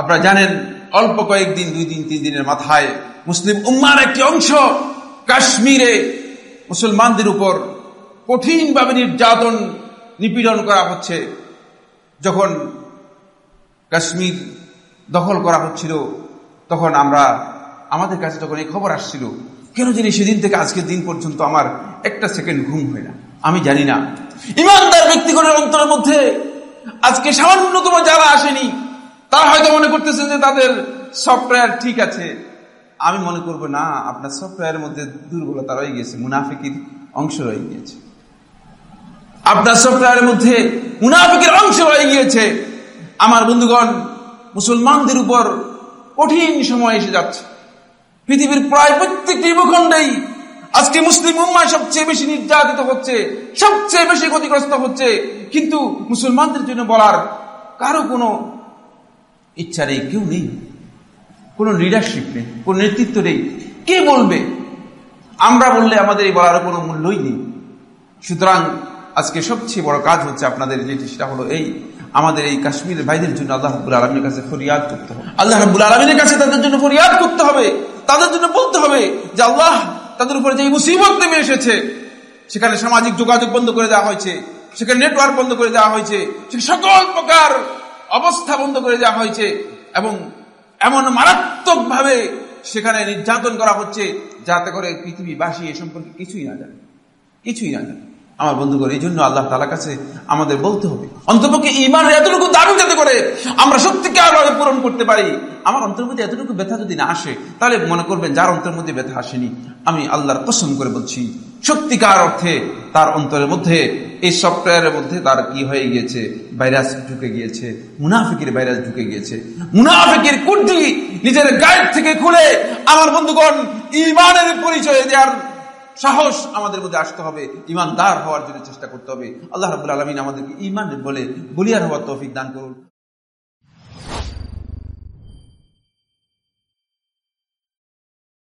আপনারা জানেন, অল্প কয়েকদিন, দুই দিন, তিন দিনের মাথায় মুসলিম উম্মার একটি অংশ কাশ্মীরে মুসলমানদের উপর কঠিনভাবে নির্যাতন, নিপীড়ন করা হচ্ছে। যখন কাশ্মীর দখল করা হচ্ছিল, তখন আমরা, আমাদের কাছে তখন এই খবর আসছিল, কেন জানি সেদিন থেকে আজকের দিন পর্যন্ত আমার একটা সেকেন্ড ঘুম হয় না, আমি জানি না। ইমানদার ব্যক্তিগণের অন্তরের মধ্যে আজকে সামান্যতম যারা আসেনি তারা হয়তো মনে করতেছে যে তাদের সফটওয়্যার ঠিক আছে। আমি মনে করব, না, আপনার সফটওয়্যারের মধ্যে দুর্বলতা রয়ে গেছে মুনাফিকির অংশ রয়ে গিয়েছে। আপনার সফটওয়্যারের মধ্যে মুনাফিকের অংশ রয়ে গিয়েছে। আমার বন্ধুগণ, মুসলমানদের উপর কঠিন সময় এসে যাচ্ছে। পৃথিবীর প্রায় প্রত্যেকটি ভূখণ্ডেই আজকে মুসলিম উম্মায় সবচেয়ে বেশি নির্যাতিত হচ্ছে, সবচেয়ে বেশি ক্ষতিগ্রস্ত হচ্ছে। কিন্তু মুসলমানদের জন্য বলার কারও কোনো ইচ্ছা নেই কেউ নেই। কোনো লিডারশিপ নেই, কোনো নেতৃত্ব নেই। কে বলবে? আমরা বললে আমাদের এই বলার কোনো মূল্যই নেই। সুতরাং আজকে সবচেয়ে বড় কাজ হচ্ছে আপনাদের যেটি, সেটা হলো এই, আমাদের এই কাশ্মীরের ভাইদের জন্য আল্লাহ রাবুল আলমীর কাছে ফরিয়াদ করতে হবে। আল্লাহ রাবুল আলমীর কাছে তাদের জন্য ফরিয়াদ করতে হবে। তাদের জন্য বলতে হবে যে আল্লাহ, তাদের উপরে যে মুসিবত নেমে এসেছে, সেখানে সামাজিক যোগাযোগ বন্ধ করে দেওয়া হয়েছে, সেখানে নেটওয়ার্ক বন্ধ করে দেওয়া হয়েছে সকল প্রকার অবস্থা বন্ধ করে দেওয়া হয়েছে এবং এমন মারাত্মক ভাবে সেখানে নির্যাতন করা হচ্ছে যাতে করে পৃথিবীবাসী এ সম্পর্কে কিছুই না জানে। কিছুই না জানে। আমার বন্ধুগণ, এই জন্য আল্লাহ তালার কাছে আমাদের বলতে হবে, অন্তপক্ষে ইমানের এতটুকু দাবি যাতে করে আমরা সত্যিকার ভাবে পূরণ করতে পারি, আমার অন্তর মধ্যে এতটুকু ব্যথা যদি না আসে, তাহলে মনে করবেন যার অন্তর মধ্যে ব্যথা আসেনি, আমি আল্লাহর কসম করে বলছি, সত্যিকার অর্থে তার অন্তরের মধ্যে, এই সফটওয়্যারের মধ্যে তার কি হয়ে গিয়েছে, ভাইরাস ঢুকে গিয়েছে, মুনাফিকের ভাইরাস ঢুকে গিয়েছে, মুনাফিকের কুর্তি নিজের গায়ের থেকে খুলে আমার বন্ধুগণ ইমানের পরিচয় দেওয়ার সাহস আমাদের মধ্যে আসতে হবে, ইমানদার হওয়ার জন্য চেষ্টা করতে হবে। আল্লাহ রবুল আলমিন আমাদেরকে ইমান বলে বলিয়ার হওয়ার তৌফিক দান করুন।